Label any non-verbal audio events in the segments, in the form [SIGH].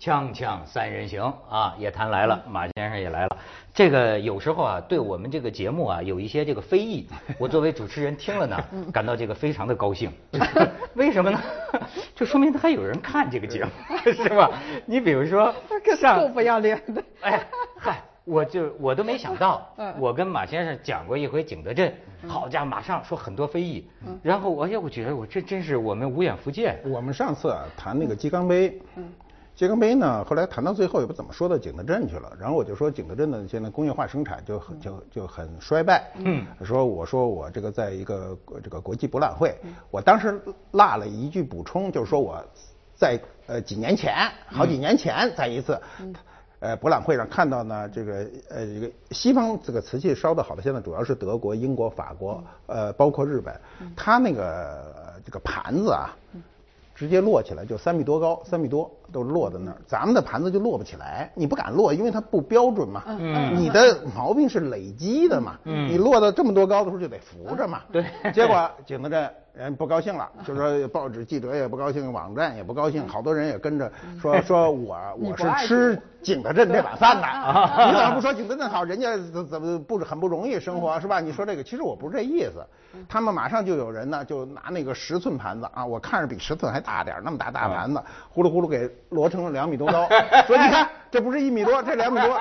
锵锵三人行啊，也谈来了，马先生也来了。这个有时候啊，对我们这个节目啊，有一些这个非议，[LAUGHS] 我作为主持人听了呢，感到这个非常的高兴。[LAUGHS] 为什么呢？[LAUGHS] 就说明他还有人看这个节目，是吧？你比如说，够不要脸的。哎，嗨，我就我都没想到，我跟马先生讲过一回景德镇，好家伙，马上说很多非议。然后我也我觉得我这真是我们无眼福见。我们上次啊谈那个鸡缸杯。鸡缸杯呢？后来谈到最后也不怎么说到景德镇去了。然后我就说景德镇呢，现在工业化生产就很就就很衰败。嗯。说我说我这个在一个这个国际博览会，我当时落了一句补充，就是说我在呃几年前，好几年前在一次呃博览会上看到呢，这个呃这个西方这个瓷器烧的好的，现在主要是德国、英国、法国，呃包括日本，它那个这个盘子啊。直接摞起来就三米多高，三米多都落在那儿。咱们的盘子就落不起来，你不敢落，因为它不标准嘛。嗯。你的毛病是累积的嘛。嗯。你落到这么多高的时候就得扶着嘛。对。[LAUGHS] 结果景德镇人不高兴了，就说报纸记者也不高兴，网站也不高兴，好多人也跟着说说我 [LAUGHS] 我是吃景德镇这碗饭的。[LAUGHS] 你怎么不说景德镇好？人家怎么不很不容易生活是吧？你说这个，其实我不是这意思。他们马上就有人呢，就拿那个十寸盘子啊，我看着比十寸还大点那么大大盘子，呼噜呼噜给摞成了两米多高。说你看，这不是一米多，这两米多，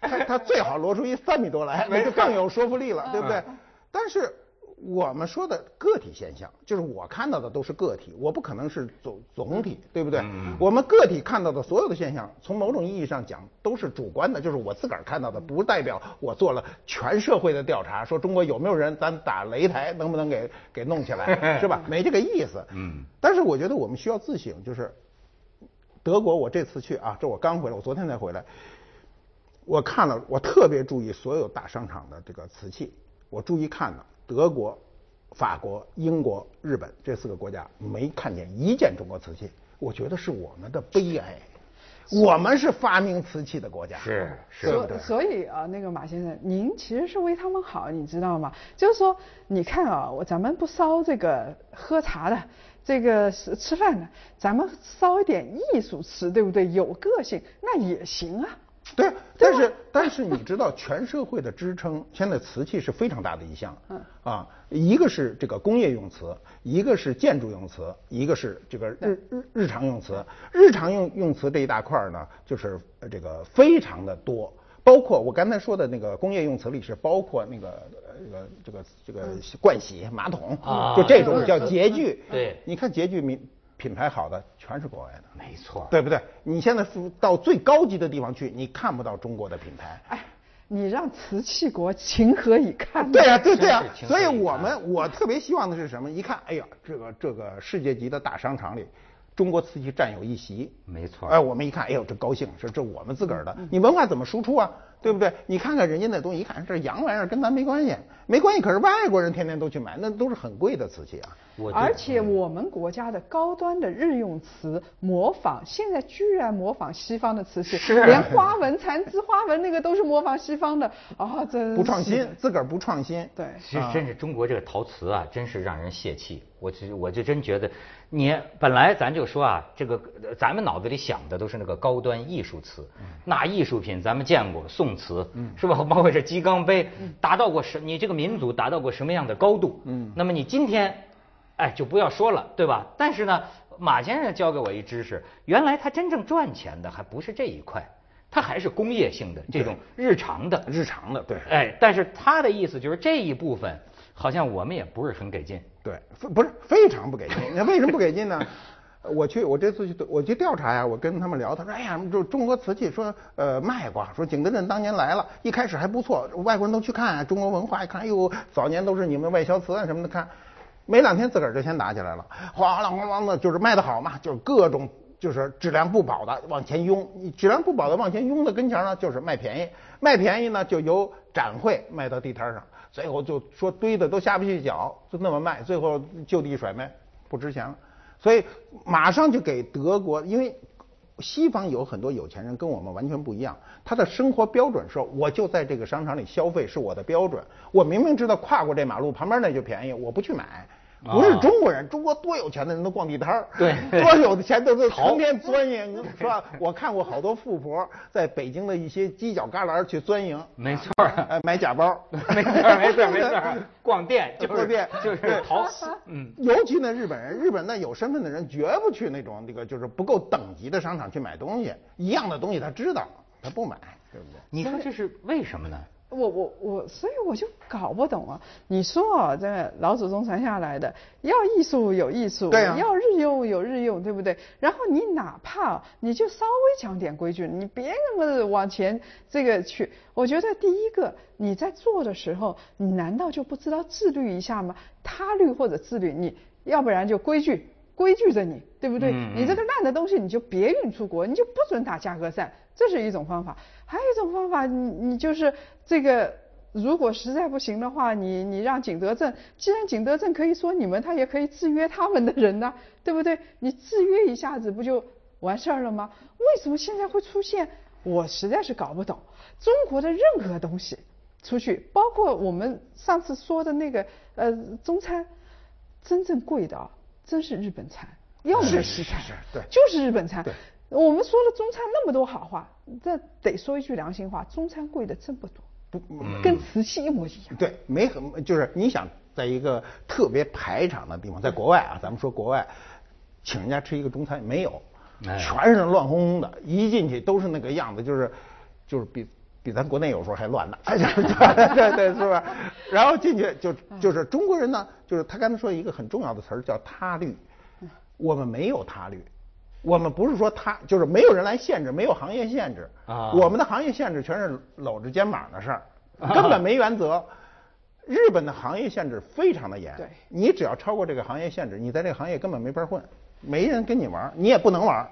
他他最好摞出一三米多来，那就更有说服力了，对不对？但是。我们说的个体现象，就是我看到的都是个体，我不可能是总总体，对不对？我们个体看到的所有的现象，从某种意义上讲都是主观的，就是我自个儿看到的，不代表我做了全社会的调查，说中国有没有人，咱打擂台能不能给给弄起来，[LAUGHS] 是吧？没这个意思。嗯。但是我觉得我们需要自省，就是德国，我这次去啊，这我刚回来，我昨天才回来，我看了，我特别注意所有大商场的这个瓷器，我注意看了。德国、法国、英国、日本这四个国家没看见一件中国瓷器，我觉得是我们的悲哀。我们是发明瓷器的国家，是是。所所以啊，那个马先生，您其实是为他们好，你知道吗？就是说，你看啊，我咱们不烧这个喝茶的，这个是吃饭呢，咱们烧一点艺术瓷，对不对？有个性，那也行啊。对，但是但是你知道，全社会的支撑，现在瓷器是非常大的一项。嗯。啊，一个是这个工业用瓷，一个是建筑用瓷，一个是这个日日日常用瓷。日常用用瓷这一大块呢，就是这个非常的多，包括我刚才说的那个工业用瓷里是包括那个呃这个这个这个盥洗马桶啊，就这种叫洁具。对。你看洁具名。品牌好的全是国外的，没错，对不对？你现在到最高级的地方去，你看不到中国的品牌。哎，你让瓷器国情何以堪？对呀，对对呀。所以我们我特别希望的是什么？一看，哎呀，这个这个世界级的大商场里，中国瓷器占有一席。没错。哎，我们一看，哎呦，这高兴，这这我们自个儿的。你文化怎么输出啊？对不对？你看看人家那东西，一看这洋玩意儿，跟咱没关系，没关系。可是外国人天天都去买，那都是很贵的瓷器啊。而且我们国家的高端的日用瓷模仿，现在居然模仿西方的瓷器，连花纹、蚕丝花纹那个都是模仿西方的啊！这不创新，自个儿不创新。对，其实真是中国这个陶瓷啊，真是让人泄气。我其实我就真觉得，你本来咱就说啊，这个咱们脑子里想的都是那个高端艺术瓷，那艺术品咱们见过宋瓷，是吧？包括这鸡缸杯，达到过什？你这个民族达到过什么样的高度？嗯，那么你今天，哎，就不要说了，对吧？但是呢，马先生教给我一知识，原来他真正赚钱的还不是这一块，他还是工业性的这种日常的日常的，对，哎，但是他的意思就是这一部分。好像我们也不是很给劲，对，不是非常不给劲。那为什么不给劲呢？我去，我这次去，我去调查呀，我跟他们聊，他说，哎呀，就中国瓷器，说呃卖过，说景德镇当年来了，一开始还不错，外国人都去看啊中国文化，一看，哎呦，早年都是你们外销瓷啊什么的，看，没两天自个儿就先打起来了，哗啦哗啦的，就是卖的好嘛，就是各种就是质量不保的往前拥，你质量不保的往前拥的跟前呢，就是卖便宜，卖便宜呢就由展会卖到地摊上。最后就说堆的都下不去脚，就那么卖，最后就地甩卖，不值钱了。所以马上就给德国，因为西方有很多有钱人跟我们完全不一样，他的生活标准是，我就在这个商场里消费是我的标准。我明明知道跨过这马路旁边那就便宜，我不去买。不是中国人，中国多有钱的人都逛地摊儿，[LAUGHS] 对。[LAUGHS] 多有的钱都是 [LAUGHS] 成天钻营，是吧？我看过好多富婆在北京的一些犄角旮旯去钻营，没错，哎，买假包，没错没错没错，逛店就是逛店。就是淘，嗯，尤其那日本人，日本那有身份的人绝不去那种那个就是不够等级的商场去买东西，一样的东西他知道，他不买，对不对？你说这是为什么呢？我我我，所以我就搞不懂啊！你说啊，这个老祖宗传下来的，要艺术有艺术，对啊要日用有日用，对不对？然后你哪怕你就稍微讲点规矩，你别那么往前这个去。我觉得第一个，你在做的时候，你难道就不知道自律一下吗？他律或者自律，你要不然就规矩。规矩着你，对不对？你这个烂的东西你就别运出国，你就不准打价格战，这是一种方法。还有一种方法，你你就是这个，如果实在不行的话，你你让景德镇，既然景德镇可以说你们，他也可以制约他们的人呐、对不对？你制约一下子不就完事儿了吗？为什么现在会出现？我实在是搞不懂。中国的任何东西出去，包括我们上次说的那个呃中餐，真正贵的啊，真是日本餐，要么是西餐，是是对就是日本餐对。我们说了中餐那么多好话，这得说一句良心话，中餐贵的真不多，不，跟瓷器一模一样。对，没很就是你想在一个特别排场的地方，在国外啊，咱们说国外，请人家吃一个中餐没有，哎全是乱哄哄的，一进去都是那个样子，就是就是比比咱国内有时候还乱呢，哎，就是对对 [LAUGHS] 是吧？然后进去就就是中国人呢，就是他刚才说一个很重要的词儿叫他律，我们没有他律。我们不是说他，就是没有人来限制，没有行业限制啊我们的行业限制全是搂着肩膀的事儿，根本没原则。日本的行业限制非常的严，对你只要超过这个行业限制，你在这个行业根本没法混，没人跟你玩儿，你也不能玩儿。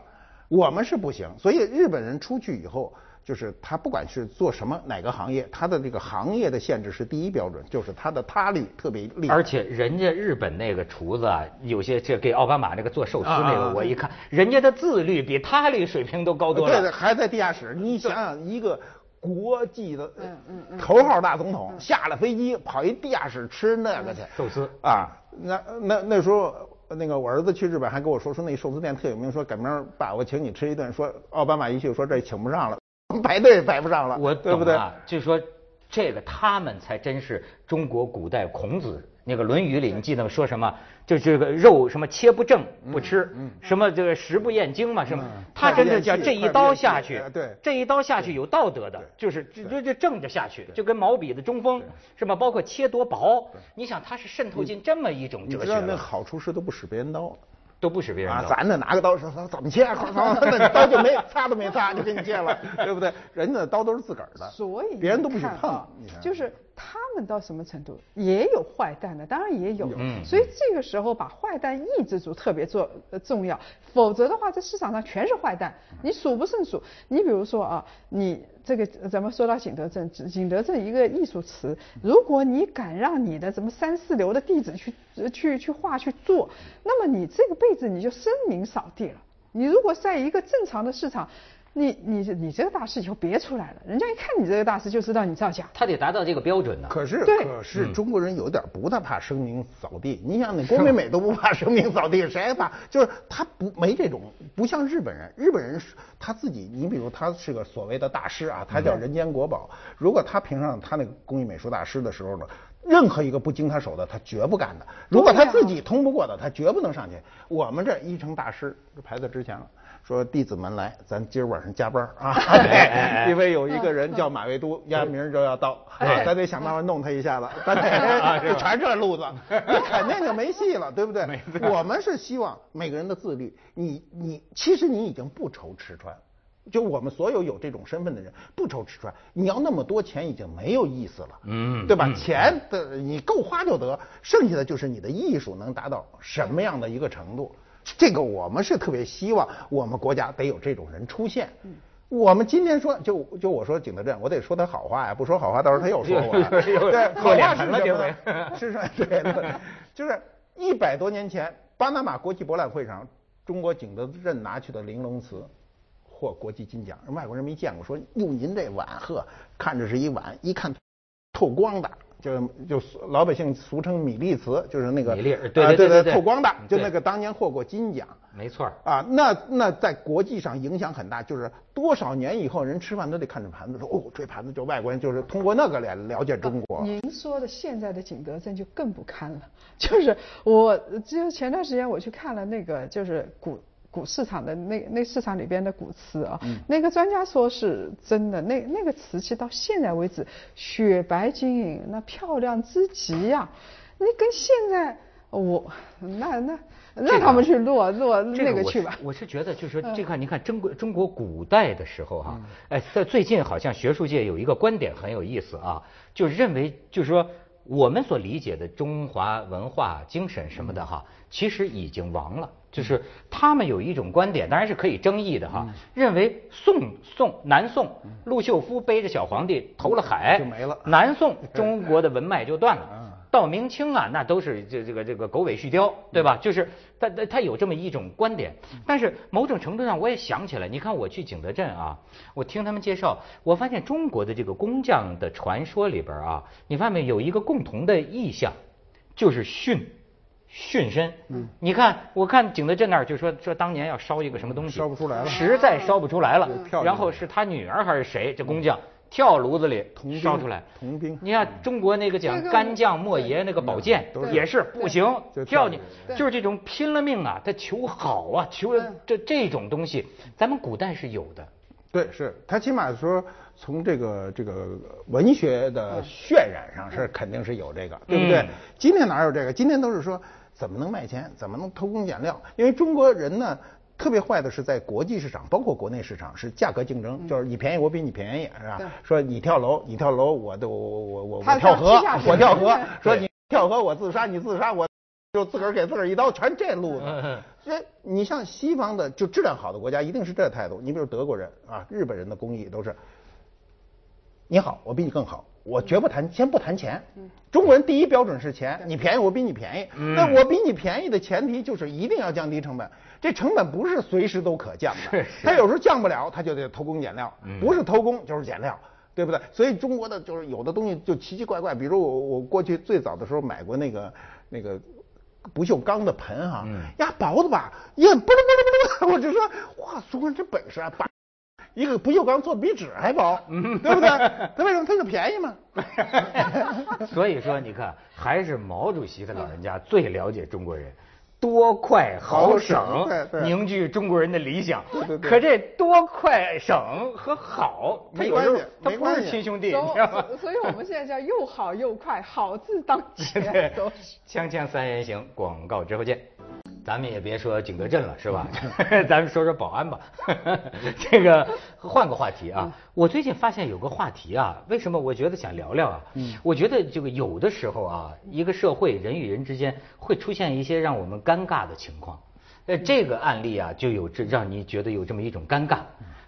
我们是不行，所以日本人出去以后，就是他不管是做什么哪个行业，他的这个行业的限制是第一标准，就是他的他律特别厉害。而且人家日本那个厨子啊，有些这给奥巴马那个做寿司那个，我一看，人家的自律比他律水平都高多了对对，还在地下室。你想想，一个国际的头号大总统下了飞机跑一地下室吃那个去寿司啊，那那那时候。那个我儿子去日本还跟我说说那寿司店特有名，说改明儿爸我请你吃一顿。说奥巴马一去说这请不上了，[LAUGHS] 排队排不上了，我对不对？就是说这个他们才真是中国古代孔子那个《论语》里，你记得吗？说什么？就这个肉什么切不正不吃，什么这个食不厌精嘛，什么？嗯他真的叫这一刀下去对，这一刀下去有道德的，就是就就就正着下去，就跟毛笔的中锋是吧？包括切多薄，你想他是渗透进这么一种你知道那哲学了，好厨师都不使别人刀。都不许别人啊，咱呢拿个刀说说怎么切，哐哐，那刀就没擦都没擦就给你切了，对不对？人家的刀都是自个儿的，所以别人都不许碰就是他们到什么程度，也有坏蛋的，当然也有。嗯所以这个时候把坏蛋抑制住特别重呃重要，否则的话，这市场上全是坏蛋，你数不胜数。你比如说啊，你这个呃咱们说到景德镇，景德镇一个艺术词，如果你敢让你的什么三四流的弟子去呃去去画去做，那么你这个辈子你就声名扫地了。你如果在一个正常的市场，你你你这个大师以后别出来了，人家一看你这个大师就知道你造假。他得达到这个标准呢。可是可是中国人有点不太怕声名扫地，你想那 [LAUGHS] 郭美美都不怕声名扫地，谁还怕？就是他不没这种，不像日本人，日本人是他自己，你比如他是个所谓的大师啊，他叫人间国宝，如果他评上他那个工艺美术大师的时候呢。任何一个不经他手的，他绝不干的。如果他自己通不过的，他绝不能上去。我们这一成大师，这牌子值钱了。说弟子们来，咱今儿晚上加班啊！[LAUGHS] 因为有一个人叫马未都，压明儿就要到，啊，咱得想办法弄他一下子，咱得 [LAUGHS] 就全这路子，[LAUGHS] 你肯定就没戏了，对不对？我们是希望每个人的自律，你你其实你已经不愁吃穿。就我们所有有这种身份的人，不愁吃穿。你要那么多钱已经没有意思了，嗯对吧？嗯钱的你够花就得，剩下的就是你的艺术能达到什么样的一个程度。这个我们是特别希望我们国家得有这种人出现。我们今天说，就就我说景德镇，我得说他好话呀，不说好话，到时候他又说我 [LAUGHS] 对，做好话是什么这回呢？是 [LAUGHS] 说对对，就是一百多年前巴拿马国际博览会上，中国景德镇拿去的玲珑瓷。获国际金奖，外国人没见过，说哟您这碗呵，看着是一碗，一看透光的，就就老百姓俗称米粒瓷，就是那个米粒对对对对对透光的，就那个当年获过金奖。没错。啊，那那在国际上影响很大，就是多少年以后人吃饭都得看着盘子，说哦，这盘子就外国人就是通过那个来了解中国。您说的现在的景德镇就更不堪了，就是我就前段时间我去看了那个就是古古市场的那那市场里边的古瓷啊，那个专家说是真的，那那个瓷器到现在为止雪白晶莹，那漂亮之极呀、那跟现在我那那让他们去落落那个去吧。我是觉得，就是说，这看，你看中国中国古代的时候哈、哎，在最近好像学术界有一个观点很有意思啊，就认为就是说我们所理解的中华文化精神什么的哈，其实已经亡了。就是他们有一种观点，当然是可以争议的哈，认为宋宋南宋陆秀夫背着小皇帝投了海就没了南宋中国的文脉就断了嗯。[LAUGHS] 到明清啊，那都是这这个这个狗尾续貂，对吧？就是他他他有这么一种观点，但是某种程度上我也想起来，你看我去景德镇啊，我听他们介绍，我发现中国的这个工匠的传说里边啊，你发现没有一个共同的意象，就是殉。殉身，嗯，你看，我看景德镇那儿就说说当年要烧一个什么东西，烧不出来了实在烧不出来了然后是他女儿还是谁，这工匠跳炉子里铜烧出来，铜兵你看中国那个讲干将莫邪那个宝剑也是不行就，跳进对就是这种拼了命啊，他求好啊，求这这种东西，咱们古代是有的。对，是他起码说从这个这个文学的渲染上是肯定是有这个，对不对嗯？今天哪有这个？今天都是说怎么能卖钱，怎么能偷工减料？因为中国人呢。特别坏的是在国际市场，包括国内市场，是价格竞争，就是你便宜我比你便宜，是吧？说你跳楼，你跳楼，我都我我我我跳河我跳河，说你跳河我自杀，你自杀我就自个儿给自个儿一刀，全这路子。嗯所以你像西方的就质量好的国家，一定是这态度。你比如德国人啊，日本人的工艺都是，你好，我比你更好，我绝不谈，先不谈钱。中国人第一标准是钱，你便宜我比你便宜。那我比你便宜的前提就是一定要降低成本，这成本不是随时都可降的，他有时候降不了，他就得偷工减料，不是偷工就是减料。对不对？所以中国的就是有的东西就奇奇怪怪，比如我我过去最早的时候买过那个那个不锈钢的盆哈、呀薄的吧，也不不不不，[LAUGHS] 我就说哇，中国人这本事啊，把一个不锈钢做的比纸还薄，对不对？他为什么？他就便宜嘛。[LAUGHS] 所以说，你看，还是毛主席的老人家最了解中国人。多快好省凝聚中国人的理想。对对对可这多快省和好，它有时候没关系它不是亲兄弟，所你知道吗以？所以我们现在叫又好又快，好字当前 [LAUGHS] 对都是。，锵锵三人行，广告之后见。咱们也别说景德镇了，是吧？[LAUGHS] 咱们说说保安吧。[LAUGHS] 这个换个话题啊，我最近发现有个话题啊，为什么我觉得想聊聊啊？我觉得这个有的时候啊，一个社会人与人之间会出现一些让我们尴尬的情况。呃，这个案例啊，就有这让你觉得有这么一种尴尬。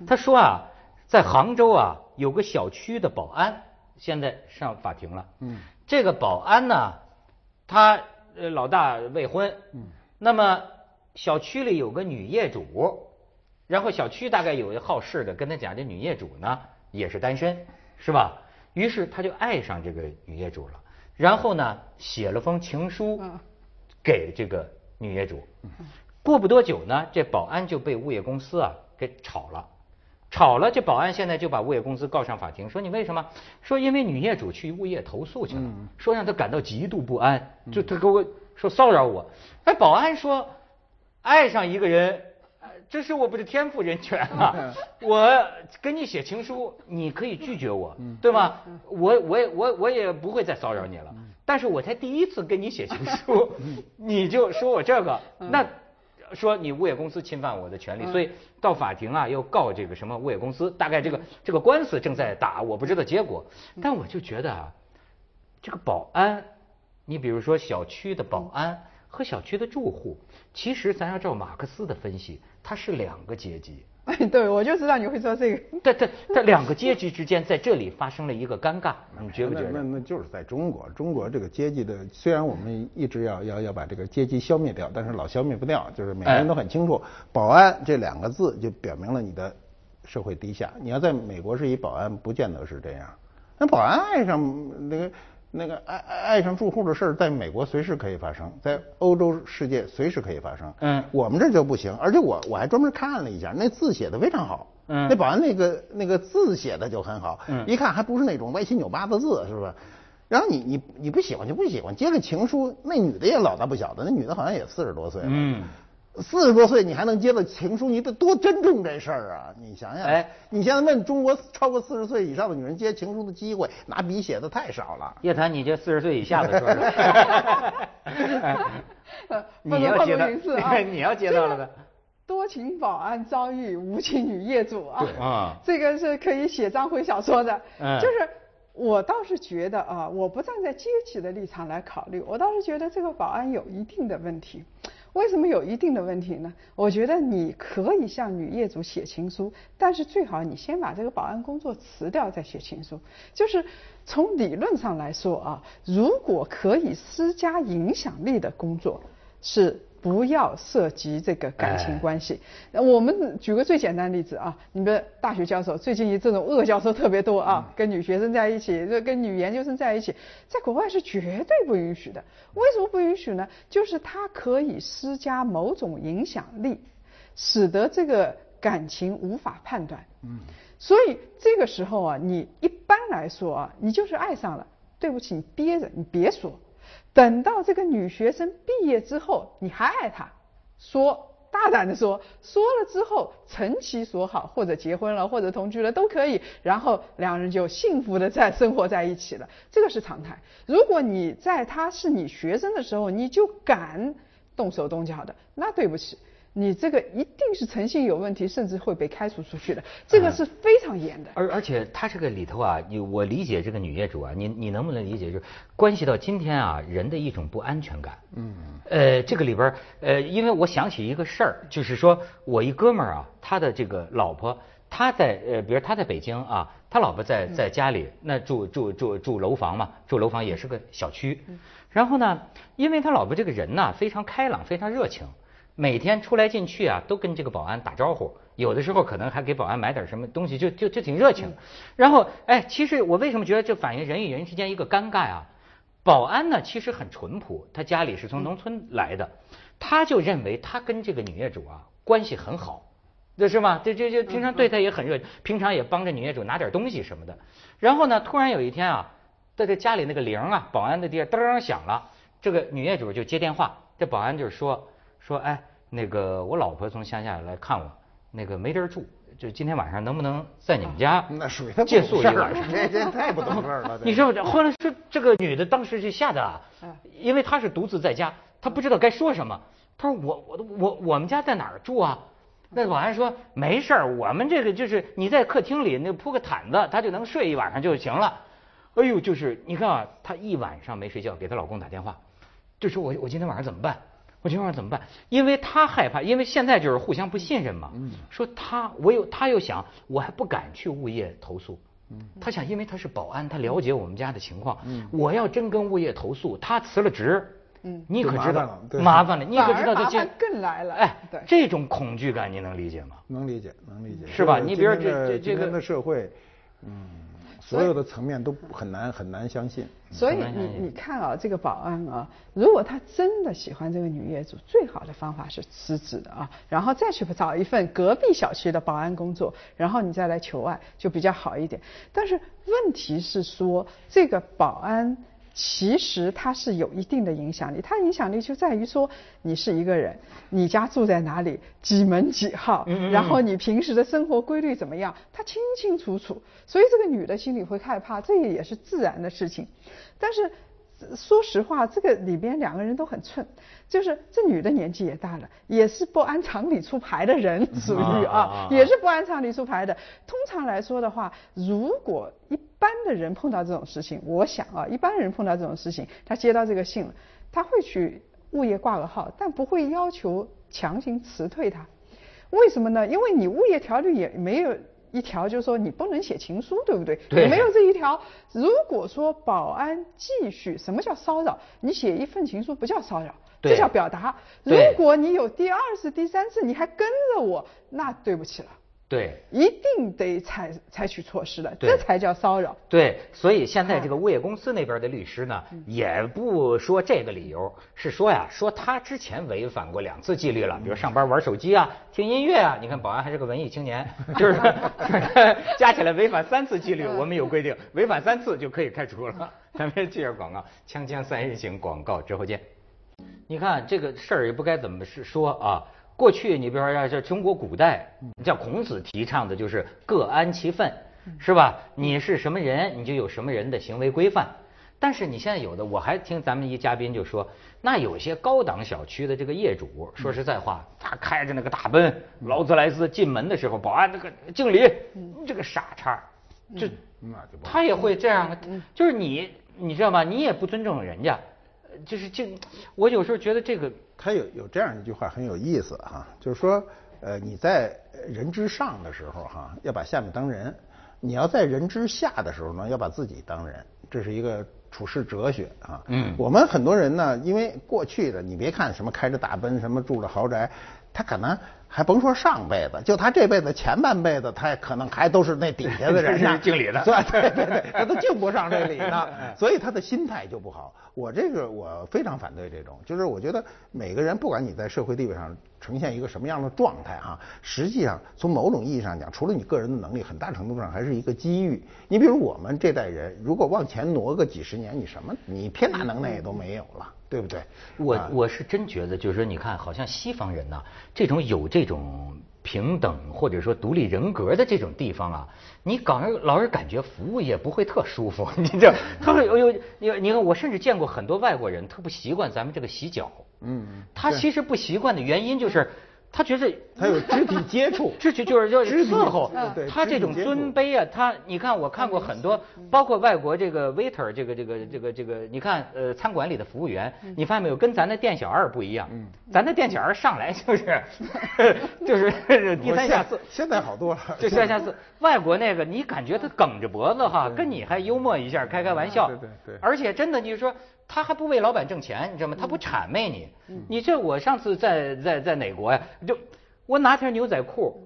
他说啊，在杭州啊，有个小区的保安现在上法庭了。嗯，这个保安呢，他呃老大未婚。嗯，那么小区里有个女业主，然后小区大概有一好事的跟他讲，这女业主呢也是单身，是吧？于是他就爱上这个女业主了，然后呢写了封情书嗯给这个女业主。过不多久呢，这保安就被物业公司啊给炒了。炒了，这保安现在就把物业公司告上法庭，说你为什么？说因为女业主去物业投诉去了，说让他感到极度不安，就他给我说骚扰我。哎，保安说，爱上一个人，呃这是我不是天赋人权啊！[LAUGHS] 我跟你写情书，你可以拒绝我，对吗？我我也我我也不会再骚扰你了。但是我才第一次跟你写情 [LAUGHS] 书，你就说我这个，那说你物业公司侵犯我的权利，所以到法庭啊又告这个什么物业公司，大概这个这个官司正在打，我不知道结果，但我就觉得啊，这个保安，你比如说小区的保安和小区的住户，其实咱要照马克思的分析，它是两个阶级。[LAUGHS] 哎，对，我就知道你会说这个。但但但两个阶级之间在这里发生了一个尴尬，你觉不觉得？那那那就是在中国，中国这个阶级的，虽然我们一直要要要把这个阶级消灭掉，但是老消灭不掉，就是每个人都很清楚，保安这两个字就表明了你的社会低下。你要在美国是一保安，不见得是这样。那保安爱上那个那个爱爱上住户的事儿，在美国随时可以发生，在欧洲世界随时可以发生。嗯，我们这就不行。而且我我还专门看了一下，那字写的非常好。嗯，那保安那个那个字写的就很好。嗯，一看还不是那种歪七扭八的字，是吧？然后你你你不喜欢就不喜欢，接着情书，那女的也老大不小的，那女的好像也四十多岁了。嗯。四十多岁你还能接到情书，你得多珍重这事儿啊！你想想，哎，你现在问中国超过四十岁以上的女人接情书的机会，拿笔写的太少了。叶檀，你这四十岁以下的说说，[LAUGHS] 你要接到，[LAUGHS] 你要接到了的。多情保安遭遇无情女业主啊！啊，这个是可以写章回小说的。嗯，就是我倒是觉得啊，我不站在阶级的立场来考虑，我倒是觉得这个保安有一定的问题。为什么有一定的问题呢？我觉得你可以向女业主写情书，但是最好你先把这个保安工作辞掉再写情书。就是从理论上来说啊，如果可以施加影响力的工作是。不要涉及这个感情关系。我们举个最简单的例子啊，你们大学教授最近这种恶教授特别多啊，跟女学生在一起，跟女研究生在一起，在国外是绝对不允许的。为什么不允许呢？就是他可以施加某种影响力，使得这个感情无法判断。嗯。所以这个时候啊，你一般来说啊，你就是爱上了，对不起，你憋着，你别说。等到这个女学生毕业之后，你还爱她，说大胆的说，说了之后，成其所好，或者结婚了，或者同居了都可以，然后两人就幸福的在 [LAUGHS] 生活在一起了，这个是常态。如果你在他是你学生的时候，你就敢动手动脚的，那对不起。你这个一定是诚信有问题，甚至会被开除出去的，这个是非常严的。而而且他这个里头啊，你我理解这个女业主啊，你你能不能理解，就是关系到今天啊人的一种不安全感。嗯。呃，这个里边呃，因为我想起一个事儿，就是说我一哥们儿啊，他的这个老婆，他在呃，比如他在北京啊，他老婆在在家里，那住住住住楼房嘛，住楼房也是个小区。然后呢，因为他老婆这个人呢非常开朗，非常热情。每天出来进去啊，都跟这个保安打招呼，有的时候可能还给保安买点什么东西，就就就挺热情。然后，哎，其实我为什么觉得这反映人与人之间一个尴尬啊？保安呢，其实很淳朴，他家里是从农村来的，他就认为他跟这个女业主啊关系很好，这是吗？这这这平常对他也很热，平常也帮着女业主拿点东西什么的。然后呢，突然有一天啊，在这家里那个铃啊，保安的地儿噔响了，这个女业主就接电话，这保安就说。说哎，那个我老婆从乡下来看我，那个没地儿住，就今天晚上能不能在你们家借宿一晚上？[LAUGHS] 这这太不懂事了。[LAUGHS] 你知道这后来说这个女的当时就吓得啊，因为她是独自在家，她不知道该说什么。她说我我我我们家在哪儿住啊？那保安说没事儿，我们这个就是你在客厅里那铺个毯子，她就能睡一晚上就行了。哎呦，就是你看啊，她一晚上没睡觉，给她老公打电话，就说我我今天晚上怎么办？我今晚怎么办？因为他害怕，因为现在就是互相不信任嘛。说他，我有，他又想，我还不敢去物业投诉。他想，因为他是保安，他了解我们家的情况。我要真跟物业投诉，他辞了职，你可知道麻烦了？你可知道这更来了？哎，这种恐惧感你能理解吗？能理解，能理解。是吧？你比如这这这个的社会，嗯。所有的层面都很难很难相信。所以你你看啊，这个保安啊，如果他真的喜欢这个女业主，最好的方法是辞职的啊，然后再去找一份隔壁小区的保安工作，然后你再来求爱，就比较好一点。但是问题是说，这个保安。其实它是有一定的影响力，它影响力就在于说你是一个人，你家住在哪里，几门几号，然后你平时的生活规律怎么样，他清清楚楚。所以这个女的心里会害怕，这也是自然的事情。但是。说实话，这个里边两个人都很寸，就是这女的年纪也大了，也是不按常理出牌的人，属于啊，也是不按常理出牌的。通常来说的话，如果一般的人碰到这种事情，我想啊，一般人碰到这种事情，他接到这个信了，他会去物业挂个号，但不会要求强行辞退他。为什么呢？因为你物业条例也没有。一条就是说你不能写情书，对不对？对。没有这一条。如果说保安继续，什么叫骚扰？你写一份情书不叫骚扰，这叫表达。如果你有第二次、第三次，你还跟着我，那对不起了。对，一定得采采取措施的，这才叫骚扰。对，所以现在这个物业公司那边的律师呢，也不说这个理由，是说呀，说他之前违反过两次纪律了，比如上班玩手机啊、听音乐啊。你看保安还是个文艺青年，[LAUGHS] 就是 [LAUGHS] 加起来违反三次纪律，我们有规定，违反三次就可以开除了。[LAUGHS] 咱们接着广告，锵锵三人行广告之后见。你看这个事儿也不该怎么是说啊。过去你比如说要是中国古代，叫孔子提倡的就是各安其分，是吧？你是什么人，你就有什么人的行为规范。但是你现在有的，我还听咱们一嘉宾就说，那有些高档小区的这个业主，说实在话，他开着那个大奔劳斯莱斯进门的时候，保安那个敬礼，你这个傻叉，这他也会这样，就是你你知道吗？你也不尊重人家，就是敬，我有时候觉得这个。他有有这样一句话很有意思哈，就是说，呃，你在人之上的时候哈，要把下面当人；你要在人之下的时候呢，要把自己当人。这是一个处世哲学啊。嗯。我们很多人呢，因为过去的，你别看什么开着大奔，什么住着豪宅，他可能还甭说上辈子，就他这辈子前半辈子，他可能还都是那底下的人呢 [LAUGHS] 敬礼的，对对对，[LAUGHS] 他都敬不上这礼呢，[LAUGHS] 所以他的心态就不好。我这个我非常反对这种，就是我觉得每个人不管你在社会地位上呈现一个什么样的状态啊，实际上从某种意义上讲，除了你个人的能力，很大程度上还是一个机遇。你比如我们这代人，如果往前挪个几十年，你什么你偏大能耐也都没有了，对不对？我我是真觉得，就是说你看，好像西方人呢，这种有这种。平等或者说独立人格的这种地方啊，你搞人老是感觉服务业不会特舒服，[LAUGHS] 你这他说有有你你看我甚至见过很多外国人特不习惯咱们这个洗脚，嗯，他其实不习惯的原因就是。他觉得他有肢体接触，[LAUGHS] 肢体就是就是伺候。他这种尊卑啊，他你看我看过很多，包括外国这个 waiter，这个这个这个这个，你看呃餐馆里的服务员，你发现没有，跟咱的店小二不一样。嗯。咱的店小二上来就是 [LAUGHS] 就是低三下四。现在好多了。就低三下四。外国那个你感觉他梗着脖子哈，跟你还幽默一下，开开玩笑。对对对。而且真的就是说。他还不为老板挣钱，你知道吗？他不谄媚你。你这我上次在在在哪国呀？就我拿条牛仔裤，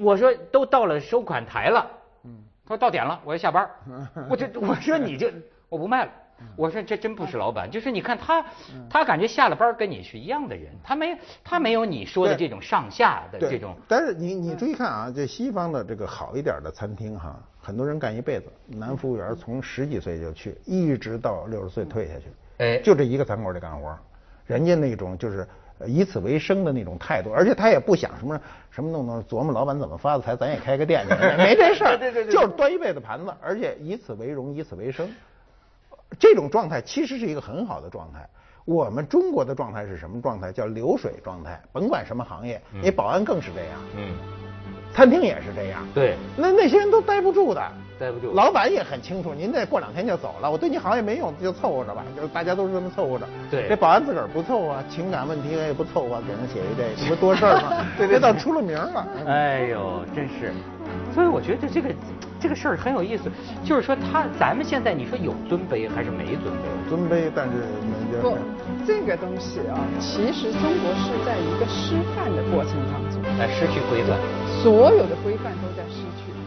我说都到了收款台了，他说到点了，我要下班。[LAUGHS] 我这我说你这我不卖了。我说这真不是老板，就是你看他，他感觉下了班跟你是一样的人，他没他没有你说的这种上下的这种。但是你你注意看啊，这西方的这个好一点的餐厅哈，很多人干一辈子，男服务员从十几岁就去，一直到六十岁退下去，哎，就这一个餐馆里干活，人家那种就是以此为生的那种态度，而且他也不想什么什么弄弄琢磨老板怎么发的财，咱也开个店去，没 [LAUGHS] 这事儿，对对对，就是端一辈子盘子，而且以此为荣，以此为生。这种状态其实是一个很好的状态。我们中国的状态是什么状态？叫流水状态。甭管什么行业，你保安更是这样。嗯。餐厅也是这样。对。那那些人都待不住的。待不住。老板也很清楚，您再过两天就走了，我对你好也没用，就凑合着吧。就是大家都是这么凑合着。对。这保安自个儿不凑合，情感问题也不凑合，给人写一这，这不多事儿吗？[LAUGHS] 这倒出了名了。哎呦，真是。所以我觉得这个。这个事儿很有意思，就是说他咱们现在你说有尊卑还是没尊卑？尊卑，但是没不，这个东西啊，其实中国是在一个失范的过程当中，哎，失去规范，所有的规范都在。